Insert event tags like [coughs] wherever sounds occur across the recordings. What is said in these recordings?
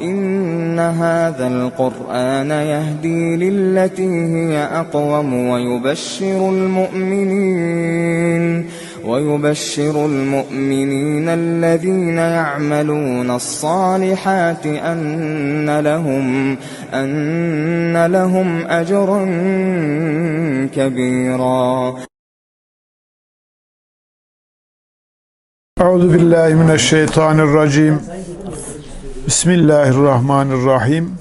إن هذا القرآن يهدي للتي هي أقوم ويبشر المؤمنين ويبشر المؤمنين الذين يعملون الصالحات أن لهم أن لهم أجرا كبيرا Euzu billahi mineşşeytanirracim. Bismillahirrahmanirrahim.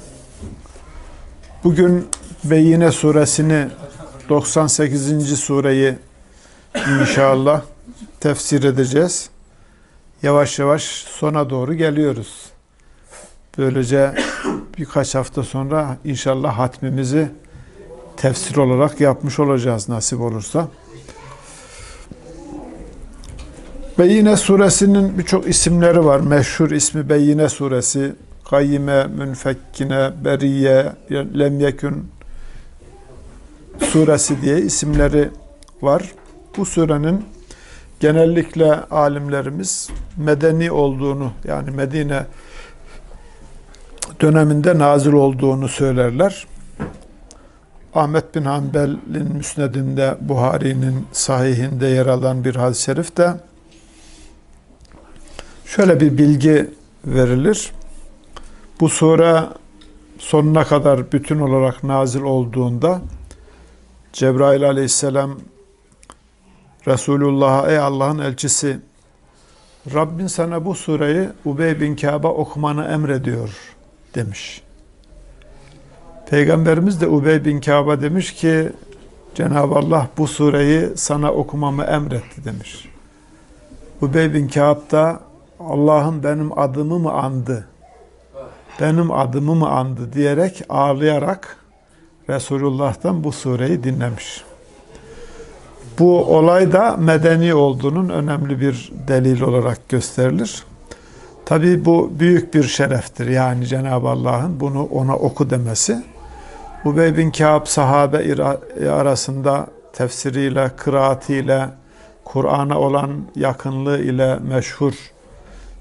Bugün Beyyine suresini 98. sureyi inşallah tefsir edeceğiz. Yavaş yavaş sona doğru geliyoruz. Böylece birkaç hafta sonra inşallah hatmimizi tefsir olarak yapmış olacağız nasip olursa. Beyyine suresinin birçok isimleri var. Meşhur ismi Beyyine suresi. Kayyime, Münfekkine, Beriye, Lemyekün suresi diye isimleri var. Bu surenin genellikle alimlerimiz medeni olduğunu yani Medine döneminde nazil olduğunu söylerler. Ahmet bin Hanbel'in müsnedinde, Buhari'nin sahihinde yer alan bir hadis-i şerifte şöyle bir bilgi verilir. Bu sure sonuna kadar bütün olarak nazil olduğunda Cebrail aleyhisselam Resulullah'a ey Allah'ın elçisi Rabbin sana bu sureyi Ubey bin Kâb'a okumanı emrediyor demiş. Peygamberimiz de Ubey bin Kâb'a demiş ki Cenab-ı Allah bu sureyi sana okumamı emretti demiş. Ubey bin Kâb da Allah'ım benim adımı mı andı? Benim adımı mı andı diyerek ağlayarak Resulullah'tan bu sureyi dinlemiş. Bu olay da medeni olduğunun önemli bir delil olarak gösterilir. Tabi bu büyük bir şereftir. Yani Cenab-ı Allah'ın bunu ona oku demesi. Ubey bin Kâb sahabe arasında tefsiriyle, kıraatiyle, Kur'an'a olan yakınlığı ile meşhur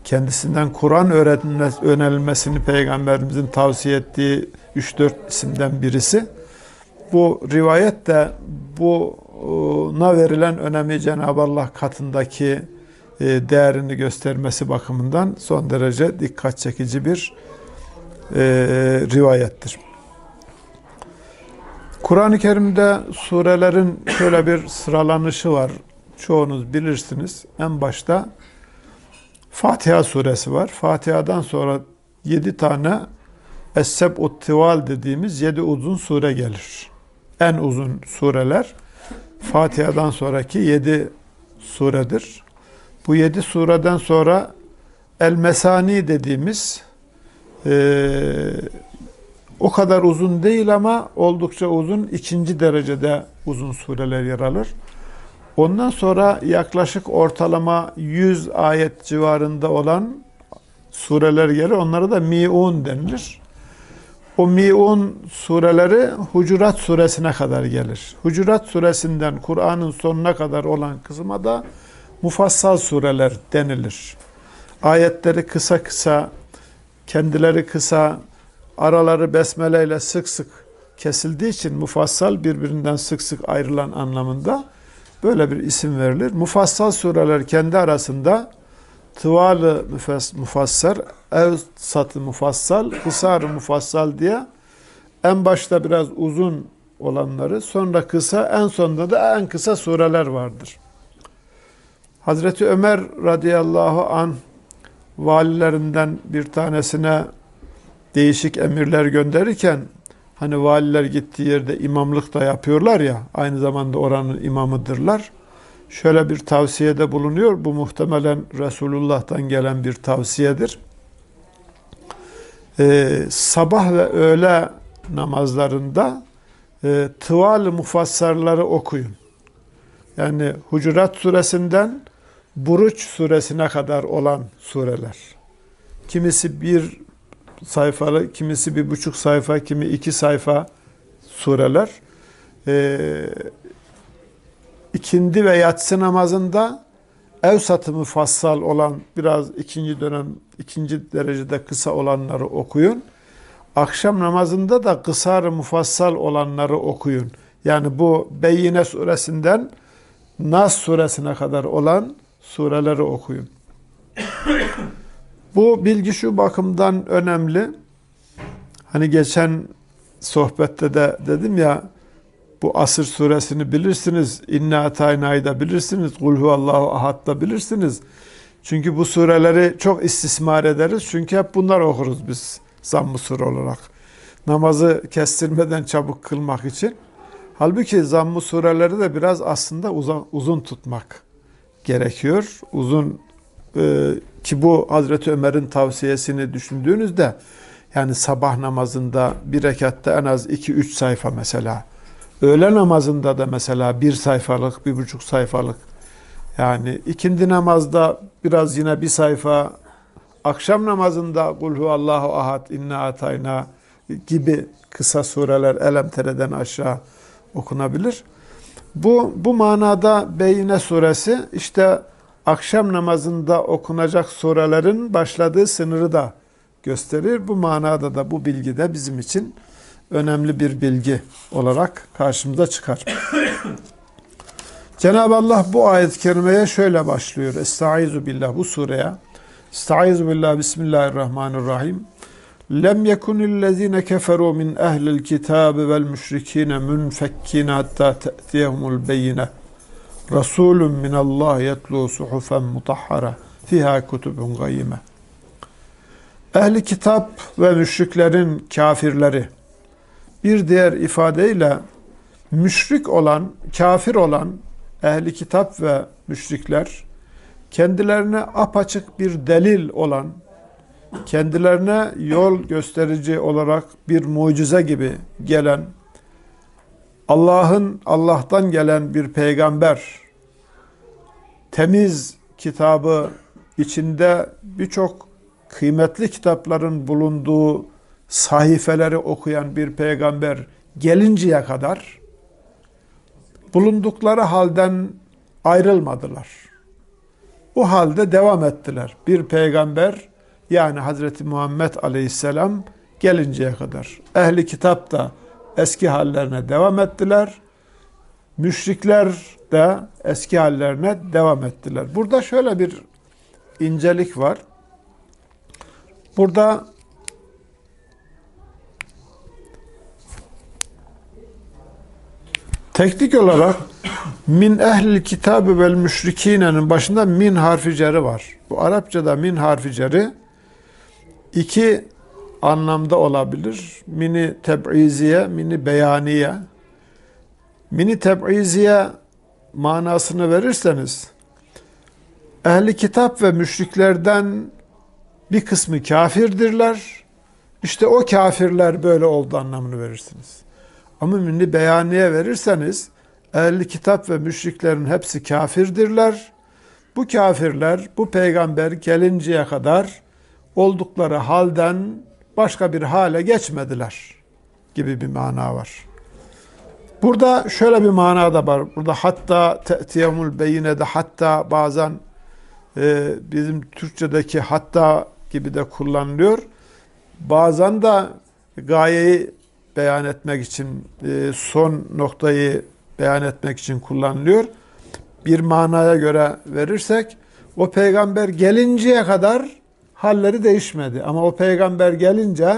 kendisinden Kur'an öğrenilmesini Peygamberimizin tavsiye ettiği 3-4 isimden birisi. Bu rivayet de buna verilen önemi Cenab-ı Allah katındaki değerini göstermesi bakımından son derece dikkat çekici bir rivayettir. Kur'an-ı Kerim'de surelerin şöyle bir sıralanışı var. Çoğunuz bilirsiniz. En başta Fatiha suresi var. Fatiha'dan sonra yedi tane Es-Seb'ut dediğimiz yedi uzun sure gelir. En uzun sureler Fatiha'dan sonraki yedi suredir. Bu yedi sureden sonra El Mesani dediğimiz e, o kadar uzun değil ama oldukça uzun ikinci derecede uzun sureler yer alır. Ondan sonra yaklaşık ortalama 100 ayet civarında olan sureler gelir. Onlara da mi'un denilir. O mi'un sureleri Hucurat suresine kadar gelir. Hucurat suresinden Kur'an'ın sonuna kadar olan kısma da mufassal sureler denilir. Ayetleri kısa kısa, kendileri kısa, araları besmele ile sık sık kesildiği için mufassal birbirinden sık sık ayrılan anlamında Böyle bir isim verilir. Mufassal sureler kendi arasında tıvalı mufassar, evsatı mufassal, kısar mufassal diye en başta biraz uzun olanları, sonra kısa, en sonunda da en kısa sureler vardır. Hazreti Ömer radıyallahu an valilerinden bir tanesine değişik emirler gönderirken Hani valiler gittiği yerde imamlık da yapıyorlar ya, aynı zamanda oranın imamıdırlar. Şöyle bir tavsiyede bulunuyor. Bu muhtemelen Resulullah'tan gelen bir tavsiyedir. Ee, sabah ve öğle namazlarında e, tıval mufassarları okuyun. Yani Hucurat suresinden Buruç suresine kadar olan sureler. Kimisi bir sayfalı, kimisi bir buçuk sayfa, kimi iki sayfa sureler. Ee, ikindi ve yatsı namazında Evsat-ı mufassal olan biraz ikinci dönem, ikinci derecede kısa olanları okuyun. Akşam namazında da kısar mufassal olanları okuyun. Yani bu Beyyine suresinden Nas suresine kadar olan sureleri okuyun. [coughs] bu bilgi şu bakımdan önemli. Hani geçen sohbette de dedim ya bu Asır suresini bilirsiniz. İnna ataynayı da bilirsiniz. Kul huvallahu ahad da bilirsiniz. Çünkü bu sureleri çok istismar ederiz. Çünkü hep bunlar okuruz biz zamm-ı sure olarak. Namazı kestirmeden çabuk kılmak için. Halbuki zamm-ı sureleri de biraz aslında uzun, uzun tutmak gerekiyor. Uzun e, ki bu Hazreti Ömer'in tavsiyesini düşündüğünüzde yani sabah namazında bir rekatta en az 2-3 sayfa mesela. Öğle namazında da mesela bir sayfalık, bir buçuk sayfalık. Yani ikindi namazda biraz yine bir sayfa. Akşam namazında Kul huvallahu ahad, inna atayna gibi kısa sureler Elemtere'den aşağı okunabilir. Bu, bu manada Beyne suresi işte akşam namazında okunacak surelerin başladığı sınırı da gösterir. Bu manada da bu bilgi de bizim için önemli bir bilgi olarak karşımıza çıkar. [coughs] Cenab-ı Allah bu ayet-i kerimeye şöyle başlıyor. Estaizu billah bu sureye. Estaizu billah bismillahirrahmanirrahim. Lem yekunillezine keferu min ehlil kitabi vel müşrikine munfekkine hatta te'tiyehumul beyine. Resulun minallah yetlu suhufen mutahhara fiha kutubun gayyime. Ehli kitap ve müşriklerin kafirleri bir diğer ifadeyle müşrik olan, kafir olan ehli kitap ve müşrikler kendilerine apaçık bir delil olan, kendilerine yol gösterici olarak bir mucize gibi gelen, Allah'ın Allah'tan gelen bir peygamber, temiz kitabı içinde birçok kıymetli kitapların bulunduğu sahifeleri okuyan bir peygamber gelinceye kadar bulundukları halden ayrılmadılar. O halde devam ettiler. Bir peygamber yani Hazreti Muhammed Aleyhisselam gelinceye kadar. Ehli kitap da eski hallerine devam ettiler. Müşrikler de eski hallerine devam ettiler. Burada şöyle bir incelik var. Burada Teknik olarak min ehlil kitabı vel müşrikine'nin başında min harfi ceri var. Bu Arapçada min harfi ceri iki anlamda olabilir. Mini teb'iziye, mini beyaniye. Mini teb'iziye manasını verirseniz ehli kitap ve müşriklerden bir kısmı kafirdirler. İşte o kafirler böyle oldu anlamını verirsiniz. Ama münni beyaniye verirseniz ehli kitap ve müşriklerin hepsi kafirdirler. Bu kafirler bu peygamber gelinceye kadar oldukları halden başka bir hale geçmediler gibi bir mana var. Burada şöyle bir mana da var. Burada hatta te'tiyemul de hatta bazen e, bizim Türkçedeki hatta gibi de kullanılıyor. Bazen de gayeyi beyan etmek için, e, son noktayı beyan etmek için kullanılıyor. Bir manaya göre verirsek, o peygamber gelinceye kadar halleri değişmedi. Ama o peygamber gelince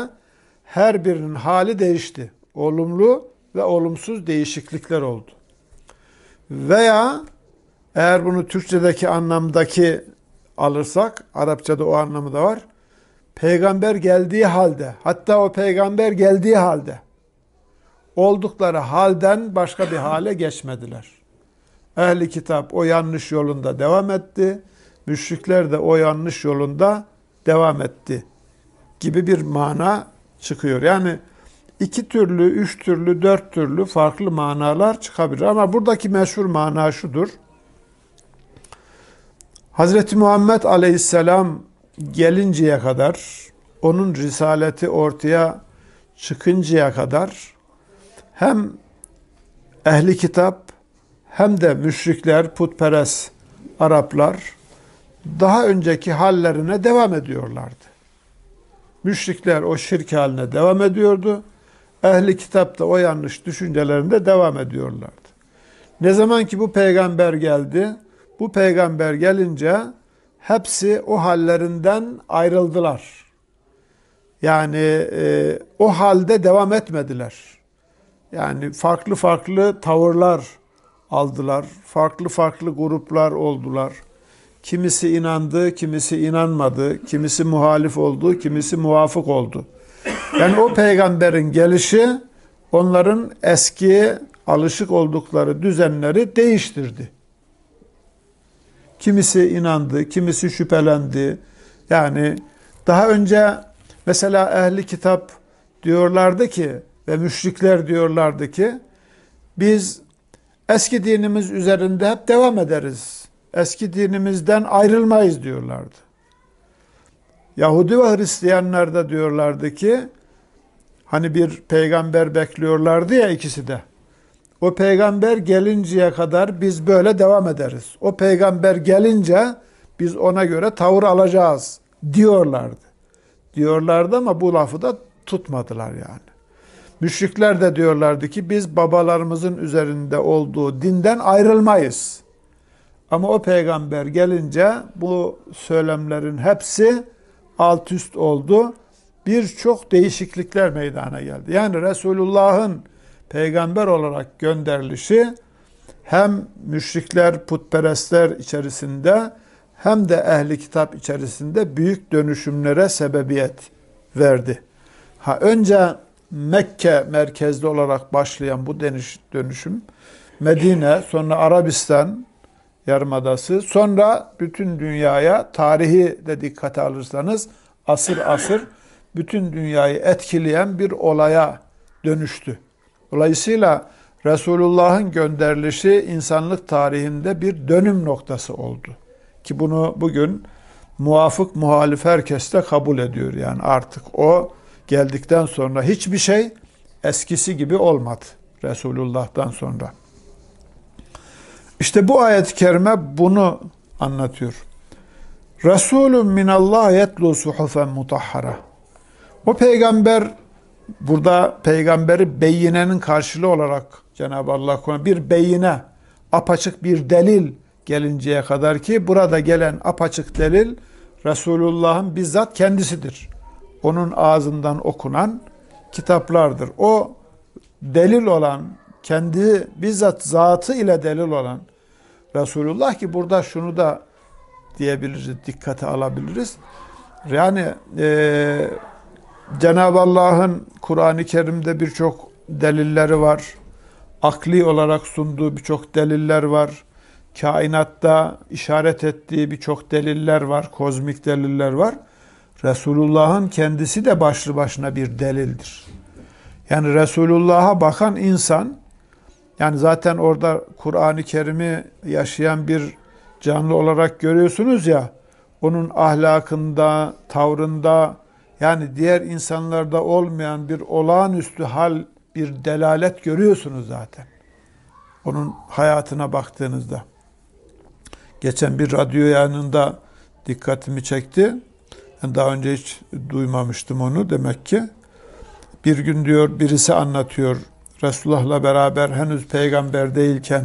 her birinin hali değişti. Olumlu ve olumsuz değişiklikler oldu. Veya eğer bunu Türkçedeki anlamdaki alırsak, Arapçada o anlamı da var. Peygamber geldiği halde, hatta o peygamber geldiği halde oldukları halden başka bir hale geçmediler. Ehli kitap o yanlış yolunda devam etti. Müşrikler de o yanlış yolunda devam etti gibi bir mana çıkıyor. Yani iki türlü, üç türlü, dört türlü farklı manalar çıkabilir. Ama buradaki meşhur mana şudur. Hazreti Muhammed Aleyhisselam gelinceye kadar, onun risaleti ortaya çıkıncaya kadar hem ehli kitap hem de müşrikler, putperest Araplar daha önceki hallerine devam ediyorlardı. Müşrikler o şirk haline devam ediyordu. Ehli kitap da o yanlış düşüncelerinde devam ediyorlardı. Ne zaman ki bu peygamber geldi, bu peygamber gelince hepsi o hallerinden ayrıldılar. Yani e, o halde devam etmediler. Yani farklı farklı tavırlar aldılar. Farklı farklı gruplar oldular. Kimisi inandı, kimisi inanmadı, kimisi muhalif oldu, kimisi muvafık oldu. Yani o peygamberin gelişi onların eski alışık oldukları düzenleri değiştirdi. Kimisi inandı, kimisi şüphelendi. Yani daha önce mesela ehli kitap diyorlardı ki ve müşrikler diyorlardı ki biz eski dinimiz üzerinde hep devam ederiz. Eski dinimizden ayrılmayız diyorlardı. Yahudi ve Hristiyanlar da diyorlardı ki hani bir peygamber bekliyorlardı ya ikisi de. O peygamber gelinceye kadar biz böyle devam ederiz. O peygamber gelince biz ona göre tavır alacağız diyorlardı. Diyorlardı ama bu lafı da tutmadılar yani. Müşrikler de diyorlardı ki biz babalarımızın üzerinde olduğu dinden ayrılmayız. Ama o peygamber gelince bu söylemlerin hepsi alt üst oldu. Birçok değişiklikler meydana geldi. Yani Resulullah'ın peygamber olarak gönderilişi hem müşrikler, putperestler içerisinde hem de ehli kitap içerisinde büyük dönüşümlere sebebiyet verdi. Ha önce Mekke merkezli olarak başlayan bu dönüşüm Medine, sonra Arabistan yarımadası, sonra bütün dünyaya tarihi de dikkate alırsanız asır asır bütün dünyayı etkileyen bir olaya dönüştü. Dolayısıyla Resulullah'ın gönderilişi insanlık tarihinde bir dönüm noktası oldu. Ki bunu bugün muvafık muhalif herkes de kabul ediyor. Yani artık o geldikten sonra hiçbir şey eskisi gibi olmadı Resulullah'tan sonra. İşte bu ayet-i kerime bunu anlatıyor. Resulün minallah yetlu suhufen mutahhara. O peygamber burada peygamberi beyinenin karşılığı olarak Cenab-ı Allah koyuyor. Bir beyine, apaçık bir delil gelinceye kadar ki burada gelen apaçık delil Resulullah'ın bizzat kendisidir. Onun ağzından okunan kitaplardır. O delil olan, kendi bizzat zatı ile delil olan Resulullah ki burada şunu da diyebiliriz, dikkate alabiliriz. Yani e, Cenab-ı Allah'ın Kur'an-ı Kerim'de birçok delilleri var. Akli olarak sunduğu birçok deliller var. Kainatta işaret ettiği birçok deliller var. Kozmik deliller var. Resulullah'ın kendisi de başlı başına bir delildir. Yani Resulullah'a bakan insan yani zaten orada Kur'an-ı Kerim'i yaşayan bir canlı olarak görüyorsunuz ya onun ahlakında, tavrında, yani diğer insanlarda olmayan bir olağanüstü hal, bir delalet görüyorsunuz zaten. Onun hayatına baktığınızda. Geçen bir radyo yayınında dikkatimi çekti. Daha önce hiç duymamıştım onu demek ki. Bir gün diyor birisi anlatıyor. Resulullah'la beraber henüz peygamber değilken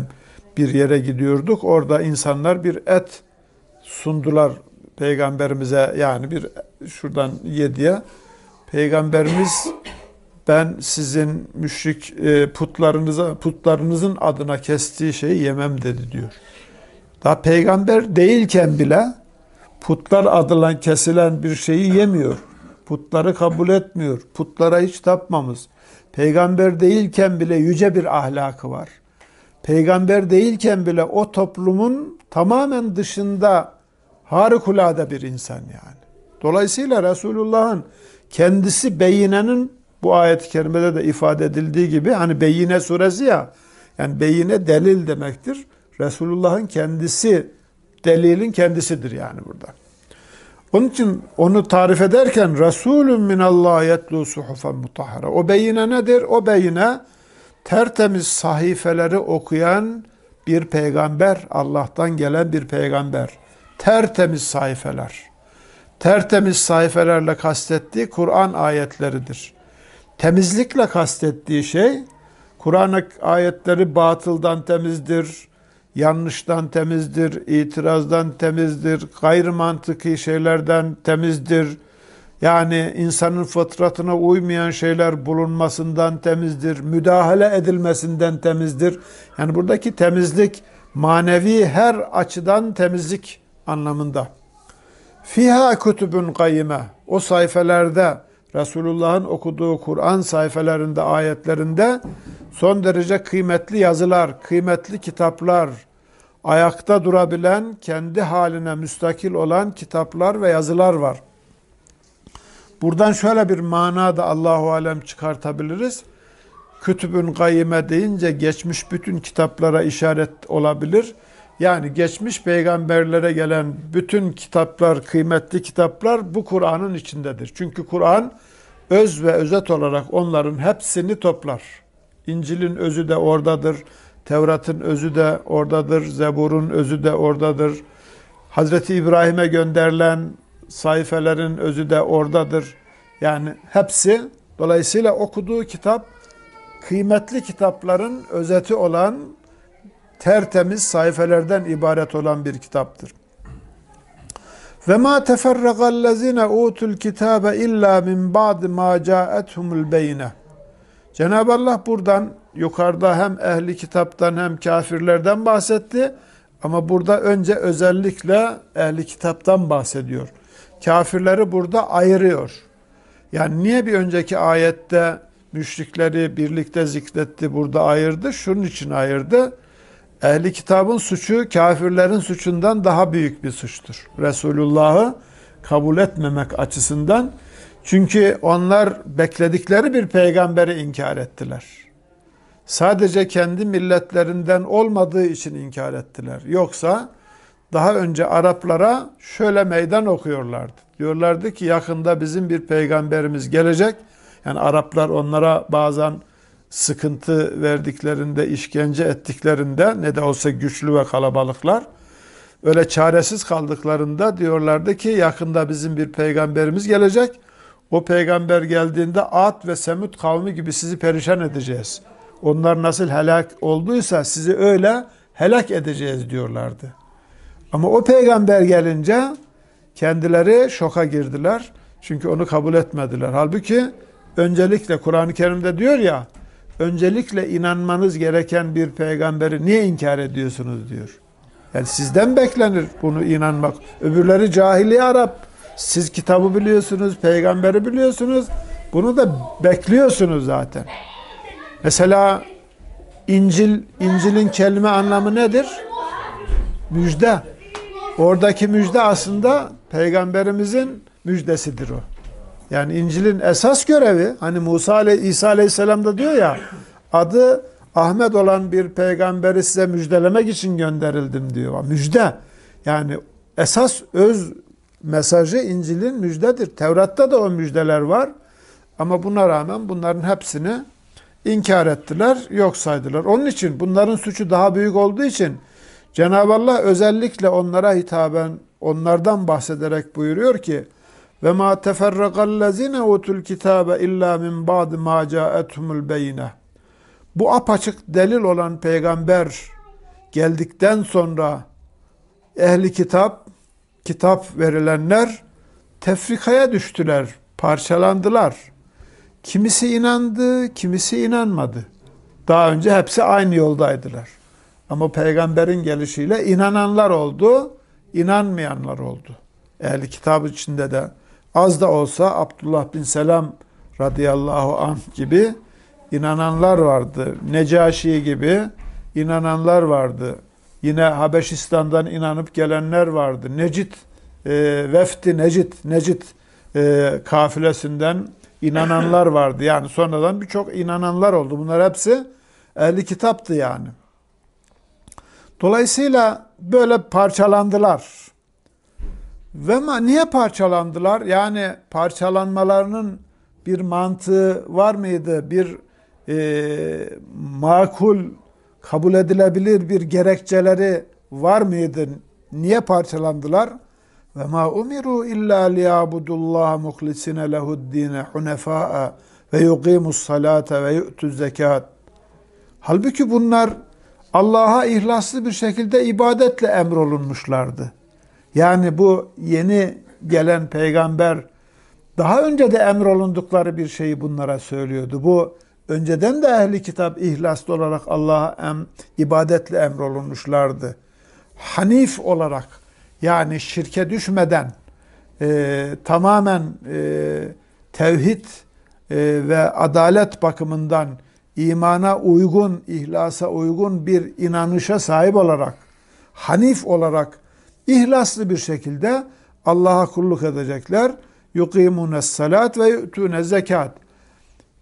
bir yere gidiyorduk. Orada insanlar bir et sundular peygamberimize yani bir şuradan yediye peygamberimiz ben sizin müşrik e, putlarınıza putlarınızın adına kestiği şeyi yemem dedi diyor. Daha peygamber değilken bile putlar adına kesilen bir şeyi yemiyor. Putları kabul etmiyor. Putlara hiç tapmamız. Peygamber değilken bile yüce bir ahlakı var. Peygamber değilken bile o toplumun tamamen dışında harikulade bir insan yani. Dolayısıyla Resulullah'ın kendisi beyinenin bu ayet-i kerimede de ifade edildiği gibi hani beyine suresi ya yani beyine delil demektir. Resulullah'ın kendisi delilin kendisidir yani burada. Onun için onu tarif ederken Resulün minallah yetlu suhufen mutahhara. O beyine nedir? O beyine tertemiz sahifeleri okuyan bir peygamber, Allah'tan gelen bir peygamber. Tertemiz sayfeler. Tertemiz sayfelerle kastettiği Kur'an ayetleridir. Temizlikle kastettiği şey Kur'an ayetleri batıldan temizdir, yanlıştan temizdir, itirazdan temizdir, gayri mantıki şeylerden temizdir. Yani insanın fıtratına uymayan şeyler bulunmasından temizdir, müdahale edilmesinden temizdir. Yani buradaki temizlik manevi her açıdan temizlik anlamında. Fiha kutubun kayyime. O sayfelerde Resulullah'ın okuduğu Kur'an sayfelerinde, ayetlerinde son derece kıymetli yazılar, kıymetli kitaplar, ayakta durabilen, kendi haline müstakil olan kitaplar ve yazılar var. Buradan şöyle bir mana da Allahu alem çıkartabiliriz. Kütübün gayyime deyince geçmiş bütün kitaplara işaret olabilir. Yani geçmiş peygamberlere gelen bütün kitaplar, kıymetli kitaplar bu Kur'an'ın içindedir. Çünkü Kur'an öz ve özet olarak onların hepsini toplar. İncil'in özü de oradadır. Tevrat'ın özü de oradadır. Zebur'un özü de oradadır. Hazreti İbrahim'e gönderilen sayfelerin özü de oradadır. Yani hepsi dolayısıyla okuduğu kitap kıymetli kitapların özeti olan tertemiz sayfelerden ibaret olan bir kitaptır. Ve ma teferragallezine utul kitabe illa min ba'd ma ca'ethumul beyne. Cenab-ı Allah buradan yukarıda hem ehli kitaptan hem kafirlerden bahsetti. Ama burada önce özellikle ehli kitaptan bahsediyor. Kafirleri burada ayırıyor. Yani niye bir önceki ayette müşrikleri birlikte zikretti, burada ayırdı? Şunun için ayırdı. Ehli kitabın suçu kafirlerin suçundan daha büyük bir suçtur. Resulullah'ı kabul etmemek açısından. Çünkü onlar bekledikleri bir peygamberi inkar ettiler. Sadece kendi milletlerinden olmadığı için inkar ettiler. Yoksa daha önce Araplara şöyle meydan okuyorlardı. Diyorlardı ki yakında bizim bir peygamberimiz gelecek. Yani Araplar onlara bazen sıkıntı verdiklerinde, işkence ettiklerinde ne de olsa güçlü ve kalabalıklar öyle çaresiz kaldıklarında diyorlardı ki yakında bizim bir peygamberimiz gelecek. O peygamber geldiğinde Ad ve Semut kavmi gibi sizi perişan edeceğiz. Onlar nasıl helak olduysa sizi öyle helak edeceğiz diyorlardı. Ama o peygamber gelince kendileri şoka girdiler. Çünkü onu kabul etmediler. Halbuki öncelikle Kur'an-ı Kerim'de diyor ya öncelikle inanmanız gereken bir peygamberi niye inkar ediyorsunuz diyor. Yani sizden beklenir bunu inanmak. Öbürleri cahili Arap. Siz kitabı biliyorsunuz, peygamberi biliyorsunuz. Bunu da bekliyorsunuz zaten. Mesela İncil, İncil'in kelime anlamı nedir? Müjde. Oradaki müjde aslında peygamberimizin müjdesidir o. Yani İncil'in esas görevi hani Musa Ale İsa Aleyhisselam da diyor ya adı Ahmet olan bir peygamberi size müjdelemek için gönderildim diyor. Müjde. Yani esas öz mesajı İncil'in müjdedir. Tevrat'ta da o müjdeler var. Ama buna rağmen bunların hepsini inkar ettiler, yok saydılar. Onun için bunların suçu daha büyük olduğu için Cenab-ı Allah özellikle onlara hitaben onlardan bahsederek buyuruyor ki ve ma teferrakallezine utul kitabe illa min ba'd ma ca'ethumul beyne. Bu apaçık delil olan peygamber geldikten sonra ehli kitap kitap verilenler tefrikaya düştüler, parçalandılar. Kimisi inandı, kimisi inanmadı. Daha önce hepsi aynı yoldaydılar. Ama peygamberin gelişiyle inananlar oldu, inanmayanlar oldu. Ehli kitabı içinde de az da olsa Abdullah bin Selam radıyallahu anh gibi inananlar vardı. Necaşi gibi inananlar vardı. Yine Habeşistan'dan inanıp gelenler vardı. Necit, e, Vefti Necit, Necit e, kafilesinden inananlar vardı. Yani sonradan birçok inananlar oldu. Bunlar hepsi ehli kitaptı yani. Dolayısıyla böyle parçalandılar. Ve ma niye parçalandılar? Yani parçalanmalarının bir mantığı var mıydı? Bir e, makul kabul edilebilir bir gerekçeleri var mıydı? Niye parçalandılar? Ve ma umiru illa liyabudullah muhlisine lehu'd-dine hunefa'a ve yuqimus salate ve yu'tuz zekat. Halbuki bunlar Allah'a ihlaslı bir şekilde ibadetle emrolunmuşlardı. Yani bu yeni gelen peygamber daha önce de emrolundukları bir şeyi bunlara söylüyordu. Bu önceden de ehli kitap ihlaslı olarak Allah'a em, ibadetle emrolunmuşlardı. Hanif olarak yani şirke düşmeden e, tamamen e, tevhid e, ve adalet bakımından imana uygun, ihlasa uygun bir inanışa sahip olarak, hanif olarak ihlaslı bir şekilde Allah'a kulluk edecekler. Yukimune salat ve yu'tune zekat.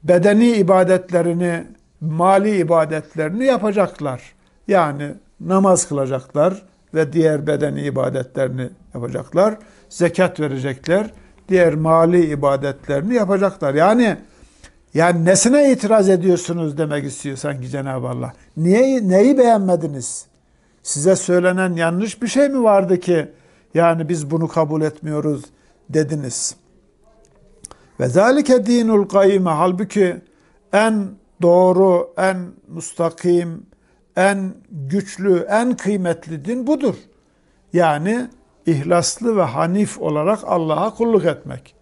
Bedeni ibadetlerini, mali ibadetlerini yapacaklar. Yani namaz kılacaklar ve diğer bedeni ibadetlerini yapacaklar. Zekat verecekler. Diğer mali ibadetlerini yapacaklar. Yani yani nesine itiraz ediyorsunuz demek istiyor sanki Cenab-ı Allah. Niye, neyi beğenmediniz? Size söylenen yanlış bir şey mi vardı ki yani biz bunu kabul etmiyoruz dediniz. Ve zalike dinul kayime halbuki en doğru, en mustakim, en güçlü, en kıymetli din budur. Yani ihlaslı ve hanif olarak Allah'a kulluk etmek.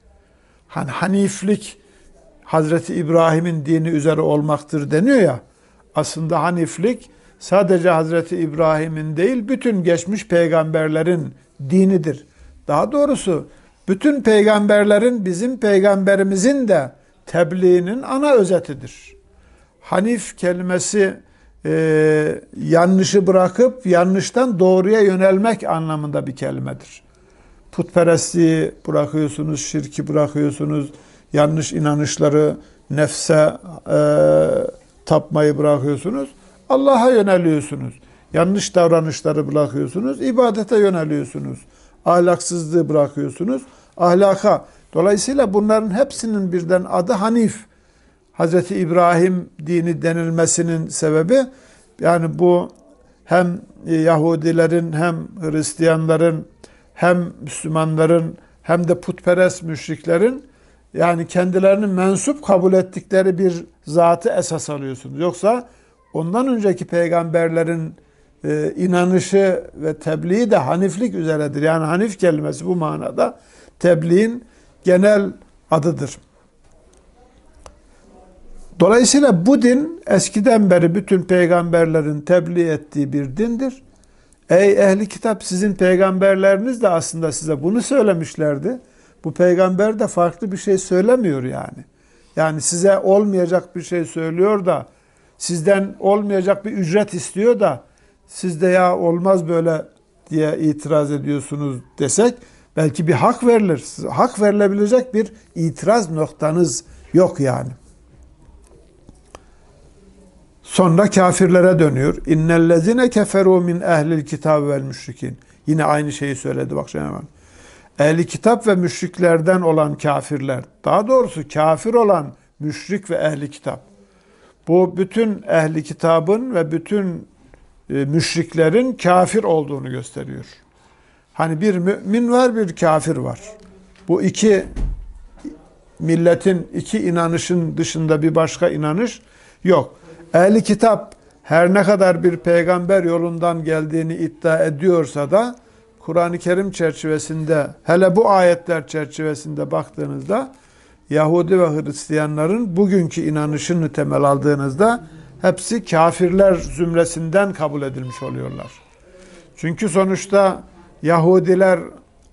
Hani haniflik Hazreti İbrahim'in dini üzere olmaktır deniyor ya. Aslında haniflik sadece Hazreti İbrahim'in değil bütün geçmiş peygamberlerin dinidir. Daha doğrusu bütün peygamberlerin bizim peygamberimizin de tebliğinin ana özetidir. Hanif kelimesi e, yanlışı bırakıp yanlıştan doğruya yönelmek anlamında bir kelimedir. Putperestliği bırakıyorsunuz, şirki bırakıyorsunuz, yanlış inanışları, nefse e, tapmayı bırakıyorsunuz. Allah'a yöneliyorsunuz. Yanlış davranışları bırakıyorsunuz. ibadete yöneliyorsunuz. Ahlaksızlığı bırakıyorsunuz. Ahlaka. Dolayısıyla bunların hepsinin birden adı Hanif. Hazreti İbrahim dini denilmesinin sebebi yani bu hem Yahudilerin hem Hristiyanların hem Müslümanların hem de putperest müşriklerin yani kendilerini mensup kabul ettikleri bir zatı esas alıyorsunuz. Yoksa ondan önceki peygamberlerin e, inanışı ve tebliği de haniflik üzeredir. Yani hanif kelimesi bu manada tebliğin genel adıdır. Dolayısıyla bu din eskiden beri bütün peygamberlerin tebliğ ettiği bir dindir. Ey ehli kitap sizin peygamberleriniz de aslında size bunu söylemişlerdi. Bu peygamber de farklı bir şey söylemiyor yani. Yani size olmayacak bir şey söylüyor da sizden olmayacak bir ücret istiyor da siz de ya olmaz böyle diye itiraz ediyorsunuz desek belki bir hak verilir. Hak verilebilecek bir itiraz noktanız yok yani. Sonra kafirlere dönüyor. İnnellezine keferu min ehlil kitab vel müşrikin. Yine aynı şeyi söyledi bak Cenab-ı Ehli kitap ve müşriklerden olan kafirler, daha doğrusu kafir olan müşrik ve ehli kitap. Bu bütün ehli kitabın ve bütün müşriklerin kafir olduğunu gösteriyor. Hani bir mümin var, bir kafir var. Bu iki milletin, iki inanışın dışında bir başka inanış yok. Ehli kitap her ne kadar bir peygamber yolundan geldiğini iddia ediyorsa da Kur'an-ı Kerim çerçevesinde hele bu ayetler çerçevesinde baktığınızda Yahudi ve Hristiyanların bugünkü inanışını temel aldığınızda hepsi kafirler zümresinden kabul edilmiş oluyorlar. Çünkü sonuçta Yahudiler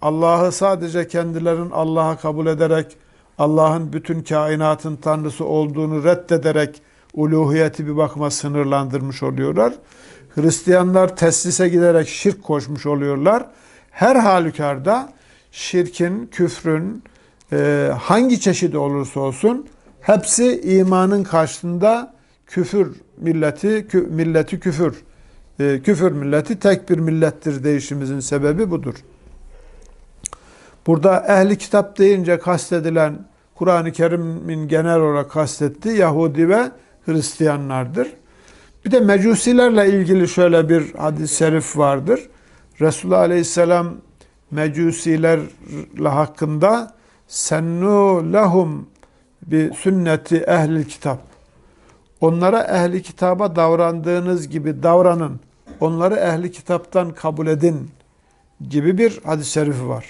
Allah'ı sadece kendilerinin Allah'a kabul ederek Allah'ın bütün kainatın tanrısı olduğunu reddederek uluhiyeti bir bakıma sınırlandırmış oluyorlar. Hristiyanlar teslise giderek şirk koşmuş oluyorlar. Her halükarda şirkin, küfrün e, hangi çeşidi olursa olsun hepsi imanın karşısında küfür milleti, kü, milleti küfür. E, küfür milleti tek bir millettir değişimizin sebebi budur. Burada ehli kitap deyince kastedilen Kur'an-ı Kerim'in genel olarak kastettiği Yahudi ve Hristiyanlardır. Bir de mecusilerle ilgili şöyle bir hadis-i şerif vardır. Resulullah Aleyhisselam mecusilerle hakkında sennu lahum bi sünneti ehli kitap. Onlara ehli kitaba davrandığınız gibi davranın. Onları ehli kitaptan kabul edin gibi bir hadis-i şerifi var.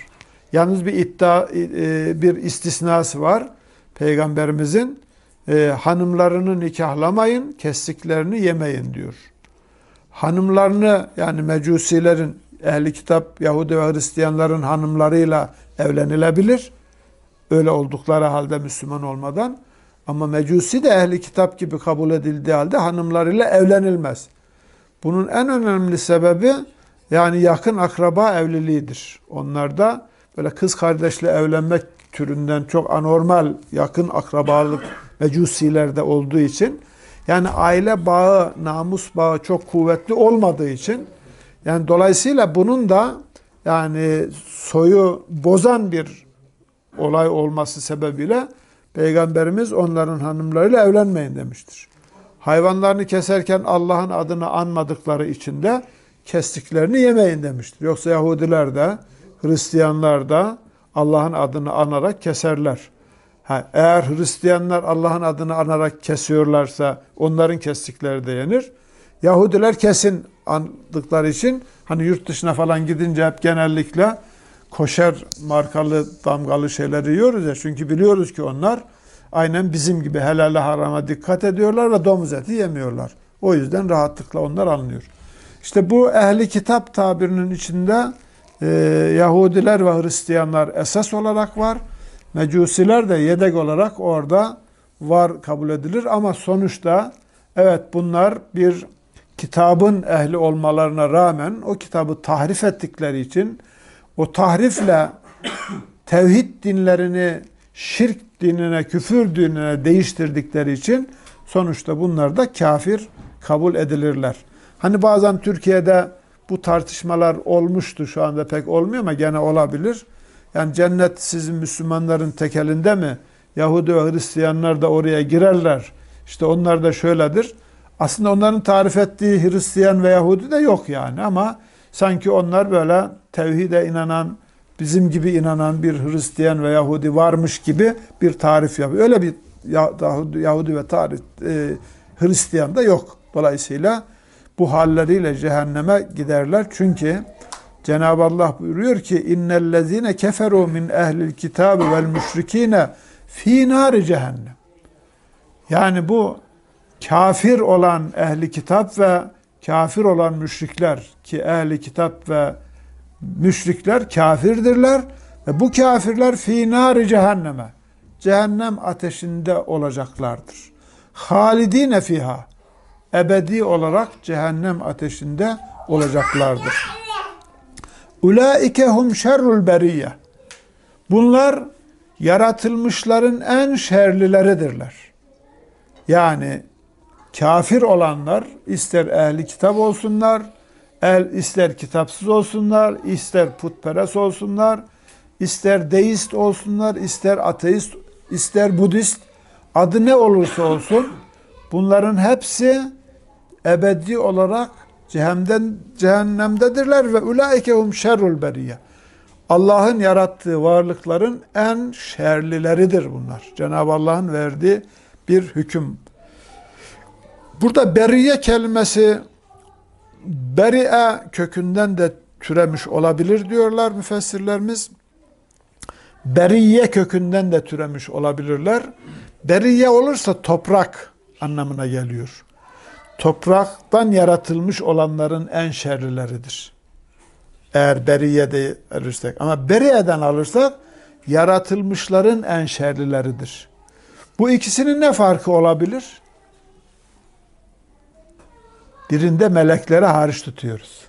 Yalnız bir iddia e, bir istisnası var. Peygamberimizin e, hanımlarını nikahlamayın, kestiklerini yemeyin diyor. Hanımlarını yani mecusilerin, ehli kitap, Yahudi ve Hristiyanların hanımlarıyla evlenilebilir. Öyle oldukları halde Müslüman olmadan. Ama mecusi de ehli kitap gibi kabul edildiği halde hanımlarıyla evlenilmez. Bunun en önemli sebebi yani yakın akraba evliliğidir. Onlarda böyle kız kardeşle evlenmek türünden çok anormal yakın akrabalık mecusilerde olduğu için yani aile bağı, namus bağı çok kuvvetli olmadığı için yani dolayısıyla bunun da yani soyu bozan bir olay olması sebebiyle Peygamberimiz onların hanımlarıyla evlenmeyin demiştir. Hayvanlarını keserken Allah'ın adını anmadıkları için de kestiklerini yemeyin demiştir. Yoksa Yahudiler de Hristiyanlar da Allah'ın adını anarak keserler. Ha, eğer Hristiyanlar Allah'ın adını anarak kesiyorlarsa onların kestikleri de yenir. Yahudiler kesin andıkları için hani yurt dışına falan gidince hep genellikle koşer markalı damgalı şeyleri yiyoruz ya. Çünkü biliyoruz ki onlar aynen bizim gibi helale harama dikkat ediyorlar ve domuz eti yemiyorlar. O yüzden rahatlıkla onlar anlıyor. İşte bu ehli kitap tabirinin içinde e, Yahudiler ve Hristiyanlar esas olarak var. Mecusiler de yedek olarak orada var kabul edilir ama sonuçta evet bunlar bir kitabın ehli olmalarına rağmen o kitabı tahrif ettikleri için o tahrifle tevhid dinlerini şirk dinine, küfür dinine değiştirdikleri için sonuçta bunlar da kafir kabul edilirler. Hani bazen Türkiye'de bu tartışmalar olmuştu şu anda pek olmuyor ama gene olabilir. Yani cennet sizin Müslümanların tekelinde mi? Yahudi ve Hristiyanlar da oraya girerler. İşte onlar da şöyledir. Aslında onların tarif ettiği Hristiyan ve Yahudi de yok yani ama sanki onlar böyle tevhide inanan, bizim gibi inanan bir Hristiyan ve Yahudi varmış gibi bir tarif yapıyor. Öyle bir Yahudi ve tarih, e, Hristiyan da yok. Dolayısıyla bu halleriyle cehenneme giderler. Çünkü Cenab-ı Allah buyuruyor ki innellezine keferu min ehlil kitabi vel müşrikine fi nari cehennem. Yani bu kafir olan ehli kitap ve kafir olan müşrikler ki ehli kitap ve müşrikler kafirdirler ve bu kafirler fi nari cehenneme cehennem ateşinde olacaklardır. Halidine fiha ebedi olarak cehennem ateşinde olacaklardır. Ulaike hum şerrul beriyye. Bunlar yaratılmışların en şerlileridirler. Yani kafir olanlar ister ehli kitap olsunlar, el ister kitapsız olsunlar, ister putperest olsunlar, ister deist olsunlar, ister ateist, ister budist, adı ne olursa olsun bunların hepsi ebedi olarak cehennemden cehennemdedirler ve ulaike hum şerrul beriye. Allah'ın yarattığı varlıkların en şerlileridir bunlar. Cenab-ı Allah'ın verdiği bir hüküm. Burada beriye kelimesi beri'e kökünden de türemiş olabilir diyorlar müfessirlerimiz. Beriye kökünden de türemiş olabilirler. Beriye olursa toprak anlamına geliyor topraktan yaratılmış olanların en şerlileridir. Eğer beriyede alırsak. Ama beriyeden alırsak yaratılmışların en şerlileridir. Bu ikisinin ne farkı olabilir? Birinde melekleri hariç tutuyoruz.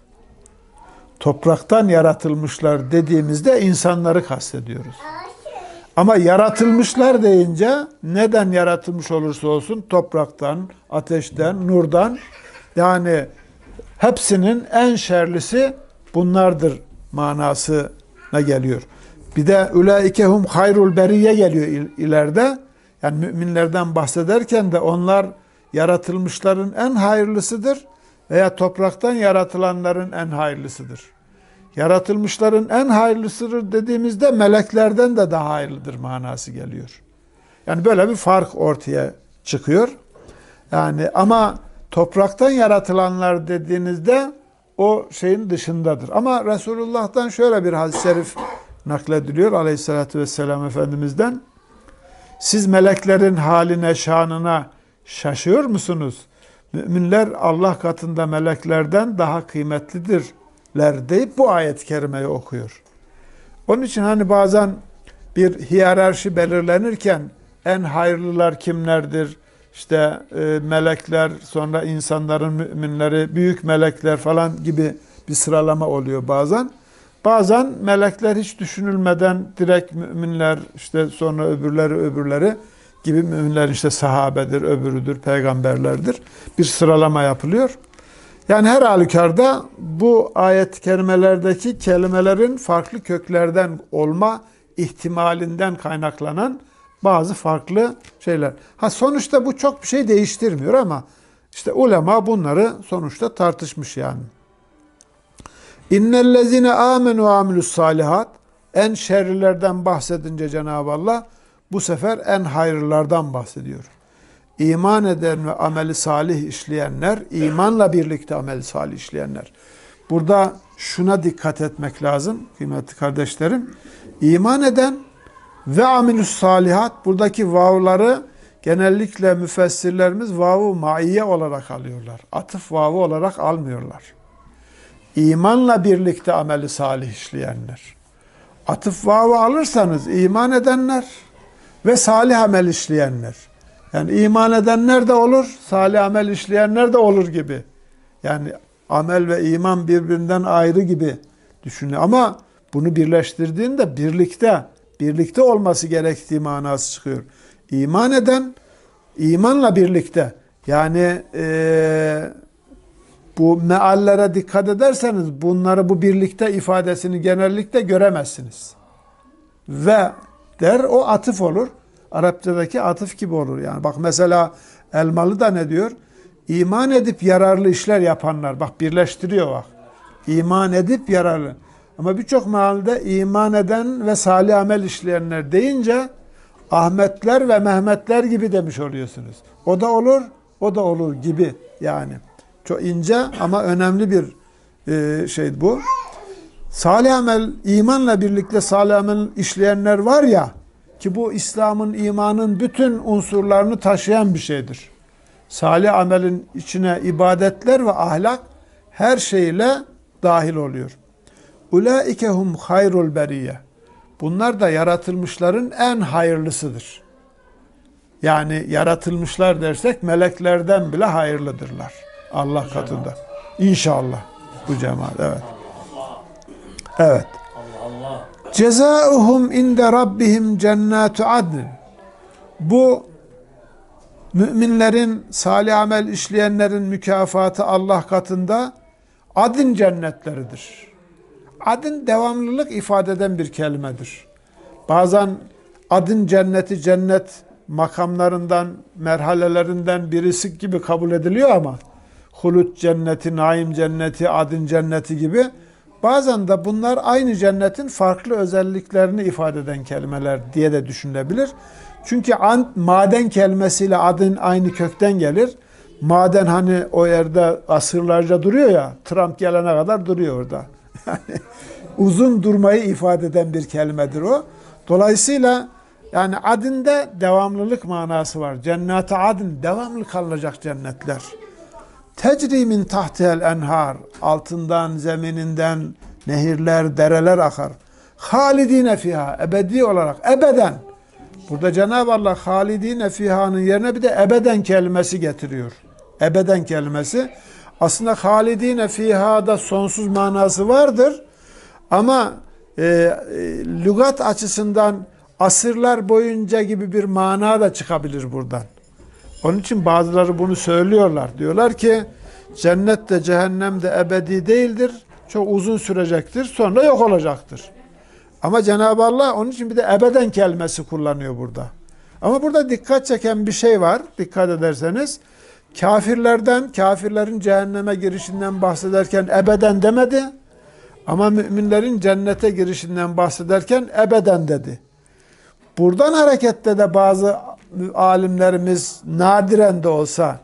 Topraktan yaratılmışlar dediğimizde insanları kastediyoruz. Ama yaratılmışlar deyince neden yaratılmış olursa olsun topraktan, ateşten, nurdan yani hepsinin en şerlisi bunlardır manasına geliyor. Bir de ulaikehum hayrul beriye geliyor ileride. Yani müminlerden bahsederken de onlar yaratılmışların en hayırlısıdır veya topraktan yaratılanların en hayırlısıdır. Yaratılmışların en hayırlısıdır dediğimizde meleklerden de daha hayırlıdır manası geliyor. Yani böyle bir fark ortaya çıkıyor. Yani ama topraktan yaratılanlar dediğinizde o şeyin dışındadır. Ama Resulullah'tan şöyle bir hadis-i şerif naklediliyor aleyhissalatü vesselam Efendimiz'den. Siz meleklerin haline, şanına şaşıyor musunuz? Müminler Allah katında meleklerden daha kıymetlidirler deyip bu ayet-i kerimeyi okuyor. Onun için hani bazen bir hiyerarşi belirlenirken en hayırlılar kimlerdir? İşte e, melekler, sonra insanların müminleri, büyük melekler falan gibi bir sıralama oluyor bazen. Bazen melekler hiç düşünülmeden direkt müminler, işte sonra öbürleri öbürleri gibi müminler işte sahabedir, öbürüdür, peygamberlerdir. Bir sıralama yapılıyor. Yani her halükarda bu ayet-i kerimelerdeki kelimelerin farklı köklerden olma ihtimalinden kaynaklanan bazı farklı şeyler. Ha sonuçta bu çok bir şey değiştirmiyor ama işte ulema bunları sonuçta tartışmış yani. İnnellezine amenu amilus salihat en şerrilerden bahsedince Cenab-ı Allah bu sefer en hayırlardan bahsediyor. İman eden ve ameli salih işleyenler, imanla birlikte ameli salih işleyenler. Burada şuna dikkat etmek lazım kıymetli kardeşlerim. İman eden ve amilus salihat buradaki vavları genellikle müfessirlerimiz vavu maiye olarak alıyorlar. Atıf vavu olarak almıyorlar. İmanla birlikte ameli salih işleyenler. Atıf vavu alırsanız iman edenler ve salih amel işleyenler. Yani iman edenler de olur, salih amel işleyenler de olur gibi. Yani amel ve iman birbirinden ayrı gibi düşünüyor. Ama bunu birleştirdiğinde birlikte, birlikte olması gerektiği manası çıkıyor. İman eden, imanla birlikte. Yani e, bu meallere dikkat ederseniz bunları bu birlikte ifadesini genellikle göremezsiniz. Ve der o atıf olur. Arapçadaki atıf gibi olur yani. Bak mesela Elmalı da ne diyor? İman edip yararlı işler yapanlar. Bak birleştiriyor bak. İman edip yararlı. Ama birçok mealde iman eden ve salih amel işleyenler deyince Ahmetler ve Mehmetler gibi demiş oluyorsunuz. O da olur, o da olur gibi yani. Çok ince ama önemli bir e, şey bu. Salih amel, imanla birlikte salih amel işleyenler var ya, ki bu İslam'ın, imanın bütün unsurlarını taşıyan bir şeydir. Salih amelin içine ibadetler ve ahlak her şeyle dahil oluyor. Ulaike hum hayrul beriye. Bunlar da yaratılmışların en hayırlısıdır. Yani yaratılmışlar dersek meleklerden bile hayırlıdırlar. Allah katında. İnşallah bu cemaat evet. Evet. Cezauhum inde rabbihim cennatu adn. Bu müminlerin salih amel işleyenlerin mükafatı Allah katında adın cennetleridir. Adın devamlılık ifade eden bir kelimedir. Bazen adın cenneti cennet makamlarından, merhalelerinden birisi gibi kabul ediliyor ama hulut cenneti, naim cenneti, adın cenneti gibi bazen de bunlar aynı cennetin farklı özelliklerini ifade eden kelimeler diye de düşünülebilir. Çünkü an, maden kelimesiyle adın aynı kökten gelir. Maden hani o yerde asırlarca duruyor ya, Trump gelene kadar duruyor orada. [laughs] Uzun durmayı ifade eden bir kelimedir o. Dolayısıyla yani adinde devamlılık manası var. Cennet-i adın devamlı kalacak cennetler. Tecri min tahtihel enhar. Altından, zemininden nehirler, dereler akar. Halidine fiha. Ebedi olarak. Ebeden. Burada Cenab-ı Allah halidine fiha'nın yerine bir de ebeden kelimesi getiriyor. Ebeden kelimesi. Aslında halidine fiha'da sonsuz manası vardır. Ama e, e, lügat açısından asırlar boyunca gibi bir mana da çıkabilir buradan. Onun için bazıları bunu söylüyorlar. Diyorlar ki cennet de cehennem de ebedi değildir. Çok uzun sürecektir. Sonra yok olacaktır. Ama Cenab-ı Allah onun için bir de ebeden kelimesi kullanıyor burada. Ama burada dikkat çeken bir şey var. Dikkat ederseniz Kafirlerden, kafirlerin cehenneme girişinden bahsederken ebeden demedi. Ama müminlerin cennete girişinden bahsederken ebeden dedi. Buradan hareketle de bazı alimlerimiz nadiren de olsa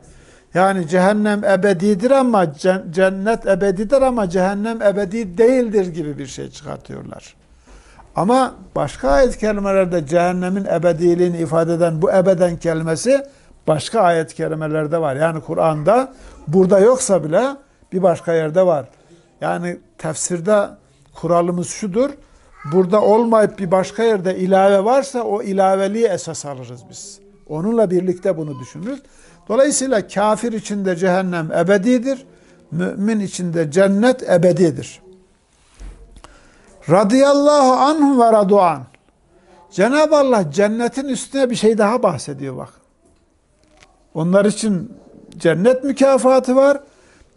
yani cehennem ebedidir ama cennet ebedidir ama cehennem ebedi değildir gibi bir şey çıkartıyorlar. Ama başka ayet kelimelerde cehennemin ebediliğini ifade eden bu ebeden kelimesi başka ayet kelimelerde var. Yani Kur'an'da burada yoksa bile bir başka yerde var. Yani tefsirde kuralımız şudur. Burada olmayıp bir başka yerde ilave varsa o ilaveliği esas alırız biz. Onunla birlikte bunu düşünürüz. Dolayısıyla kafir içinde cehennem ebedidir. Mümin içinde cennet ebedidir. Radıyallahu anhu ve raduan. Cenab-ı Allah cennetin üstüne bir şey daha bahsediyor bak. Onlar için cennet mükafatı var.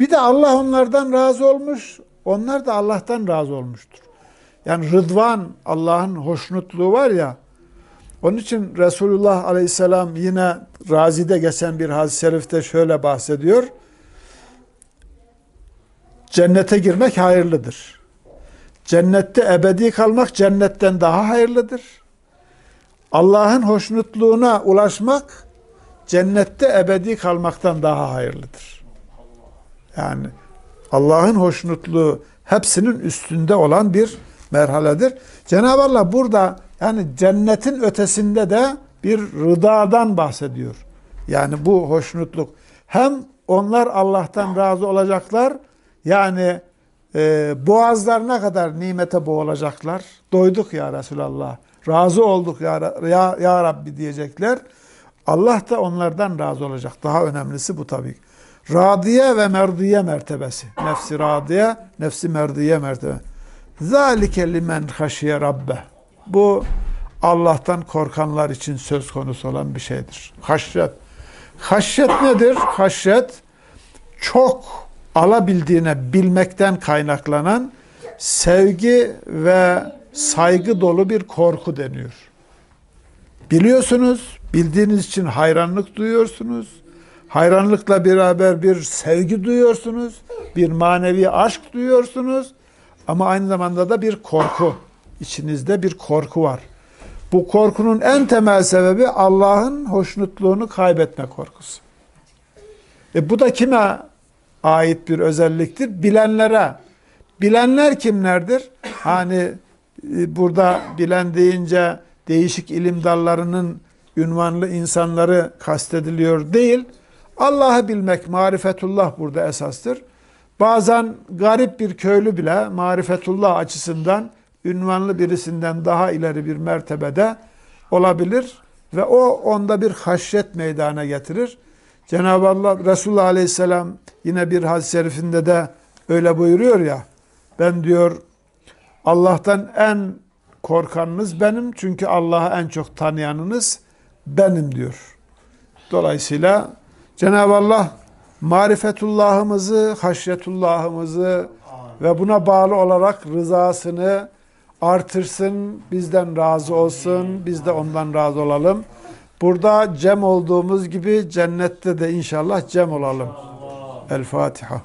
Bir de Allah onlardan razı olmuş. Onlar da Allah'tan razı olmuştur. Yani rıdvan Allah'ın hoşnutluğu var ya. Onun için Resulullah Aleyhisselam yine Razi'de geçen bir hadis-i şerifte şöyle bahsediyor. Cennete girmek hayırlıdır. Cennette ebedi kalmak cennetten daha hayırlıdır. Allah'ın hoşnutluğuna ulaşmak cennette ebedi kalmaktan daha hayırlıdır. Yani Allah'ın hoşnutluğu hepsinin üstünde olan bir merhaledir. Cenab-ı Allah burada yani cennetin ötesinde de bir rıdadan bahsediyor. Yani bu hoşnutluk. Hem onlar Allah'tan razı olacaklar. Yani e, boğazlarına kadar nimete boğulacaklar. Doyduk ya Resulallah. Razı olduk ya, ya, ya Rabbi diyecekler. Allah da onlardan razı olacak. Daha önemlisi bu tabii. Radiye ve merdiye mertebesi. Nefsi radiye, nefsi merdiye mertebe. Zalike limen haşiye rabbe. Bu Allah'tan korkanlar için söz konusu olan bir şeydir. Haşyet. Haşyet nedir? Haşyet çok alabildiğine bilmekten kaynaklanan sevgi ve saygı dolu bir korku deniyor. Biliyorsunuz, bildiğiniz için hayranlık duyuyorsunuz. Hayranlıkla beraber bir sevgi duyuyorsunuz. Bir manevi aşk duyuyorsunuz. Ama aynı zamanda da bir korku. İçinizde bir korku var. Bu korkunun en temel sebebi Allah'ın hoşnutluğunu kaybetme korkusu. E bu da kime ait bir özelliktir? Bilenlere. Bilenler kimlerdir? Hani e, burada bilen deyince değişik ilim dallarının ünvanlı insanları kastediliyor değil. Allah'ı bilmek, marifetullah burada esastır. Bazen garip bir köylü bile marifetullah açısından ünvanlı birisinden daha ileri bir mertebede olabilir ve o onda bir haşyet meydana getirir. Cenab-ı Allah Resulullah Aleyhisselam yine bir hadis-i şerifinde de öyle buyuruyor ya ben diyor Allah'tan en korkanınız benim çünkü Allah'ı en çok tanıyanınız benim diyor. Dolayısıyla Cenab-ı Allah marifetullahımızı, haşyetullahımızı ve buna bağlı olarak rızasını artırsın, bizden razı olsun, biz de ondan razı olalım. Burada cem olduğumuz gibi cennette de inşallah cem olalım. El Fatiha.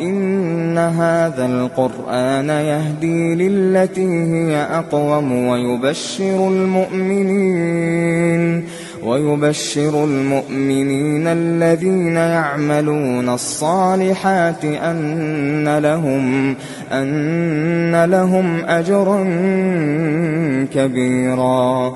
إن هذا القرآن يهدي للتي هي أقوم ويبشر المؤمنين ويبشر المؤمنين الذين يعملون الصالحات أن لهم أن لهم أجرا كبيرا.